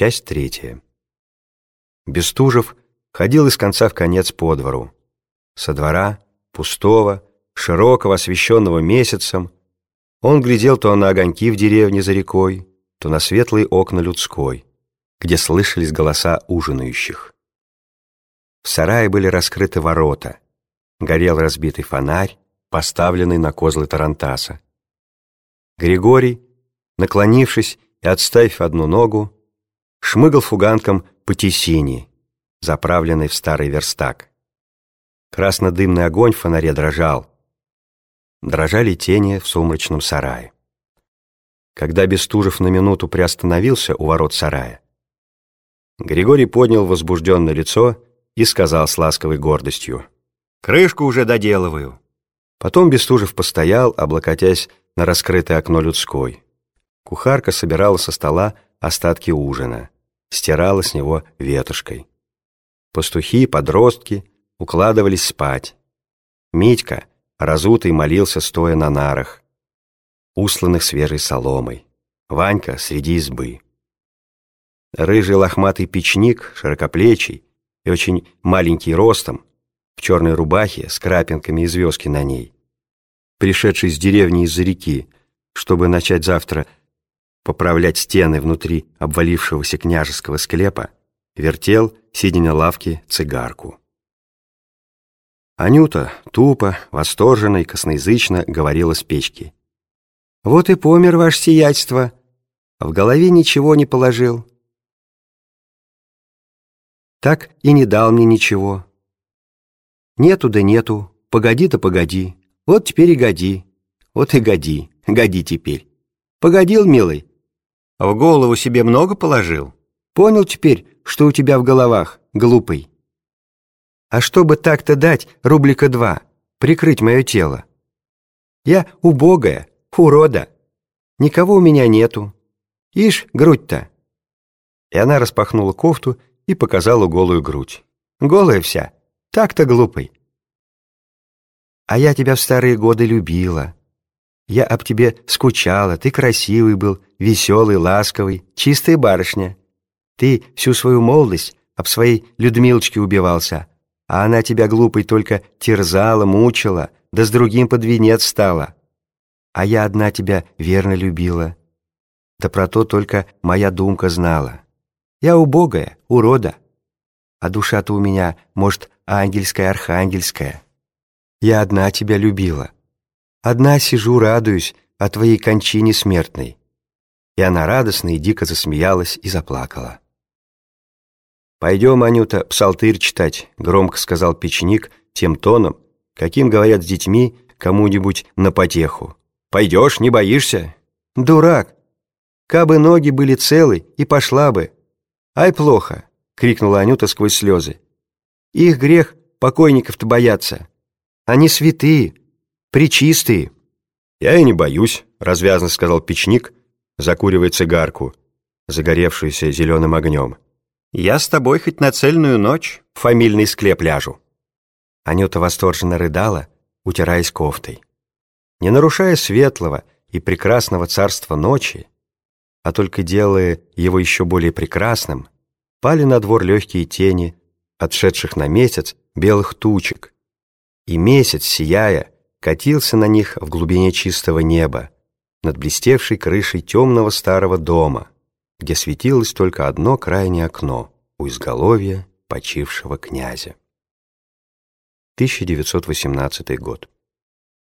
Часть третья. Бестужев ходил из конца в конец по двору. Со двора, пустого, широкого, освещенного месяцем, он глядел то на огоньки в деревне за рекой, то на светлые окна людской, где слышались голоса ужинающих. В сарае были раскрыты ворота, горел разбитый фонарь, поставленный на козлы Тарантаса. Григорий, наклонившись и отставив одну ногу, шмыгал фуганком по тесине, заправленной в старый верстак. Краснодымный огонь в фонаре дрожал. Дрожали тени в сумрачном сарае. Когда Бестужев на минуту приостановился у ворот сарая, Григорий поднял возбужденное лицо и сказал с ласковой гордостью, «Крышку уже доделываю». Потом Бестужев постоял, облокотясь на раскрытое окно людской. Кухарка собирала со стола остатки ужина, стирала с него ветошкой. Пастухи, подростки укладывались спать. Митька, разутый, молился, стоя на нарах, усланных свежей соломой. Ванька среди избы. Рыжий лохматый печник, широкоплечий и очень маленький ростом, в черной рубахе с крапинками и звездки на ней, пришедший с деревни из-за реки, чтобы начать завтра поправлять стены внутри обвалившегося княжеского склепа, вертел, сидя на лавке, цигарку. Анюта, тупо, восторженно и косноязычно говорила с печки. «Вот и помер ваше сиятельство, а в голове ничего не положил. Так и не дал мне ничего. Нету да нету, погоди да погоди, вот теперь и годи, вот и годи, годи теперь. Погодил, милый, в голову себе много положил? Понял теперь, что у тебя в головах, глупый? А чтобы так-то дать рублика два, прикрыть мое тело? Я убогая, урода. Никого у меня нету. Ишь, грудь-то. И она распахнула кофту и показала голую грудь. Голая вся, так-то глупый. А я тебя в старые годы любила. Я об тебе скучала, ты красивый был, веселый, ласковый, чистая барышня. Ты всю свою молодость об своей Людмилочке убивался, а она тебя, глупой, только терзала, мучила, да с другим под венец стала. А я одна тебя верно любила. Да про то только моя думка знала. Я убогая, урода. А душа-то у меня, может, ангельская, архангельская. Я одна тебя любила. Одна сижу, радуюсь о твоей кончине смертной». И она радостно и дико засмеялась и заплакала. «Пойдем, Анюта, псалтырь читать», — громко сказал печник тем тоном, каким говорят с детьми кому-нибудь на потеху. «Пойдешь, не боишься?» «Дурак! Кабы ноги были целы, и пошла бы!» «Ай, плохо!» — крикнула Анюта сквозь слезы. «Их грех покойников-то бояться. Они святые, причистые». «Я и не боюсь», — развязно сказал печник, закуривая цигарку, загоревшуюся зеленым огнем. «Я с тобой хоть на цельную ночь в фамильный склеп ляжу». Анюта восторженно рыдала, утираясь кофтой. Не нарушая светлого и прекрасного царства ночи, а только делая его еще более прекрасным, пали на двор легкие тени, отшедших на месяц белых тучек, и месяц, сияя, катился на них в глубине чистого неба, над блестевшей крышей темного старого дома, где светилось только одно крайнее окно у изголовья почившего князя. 1918 год.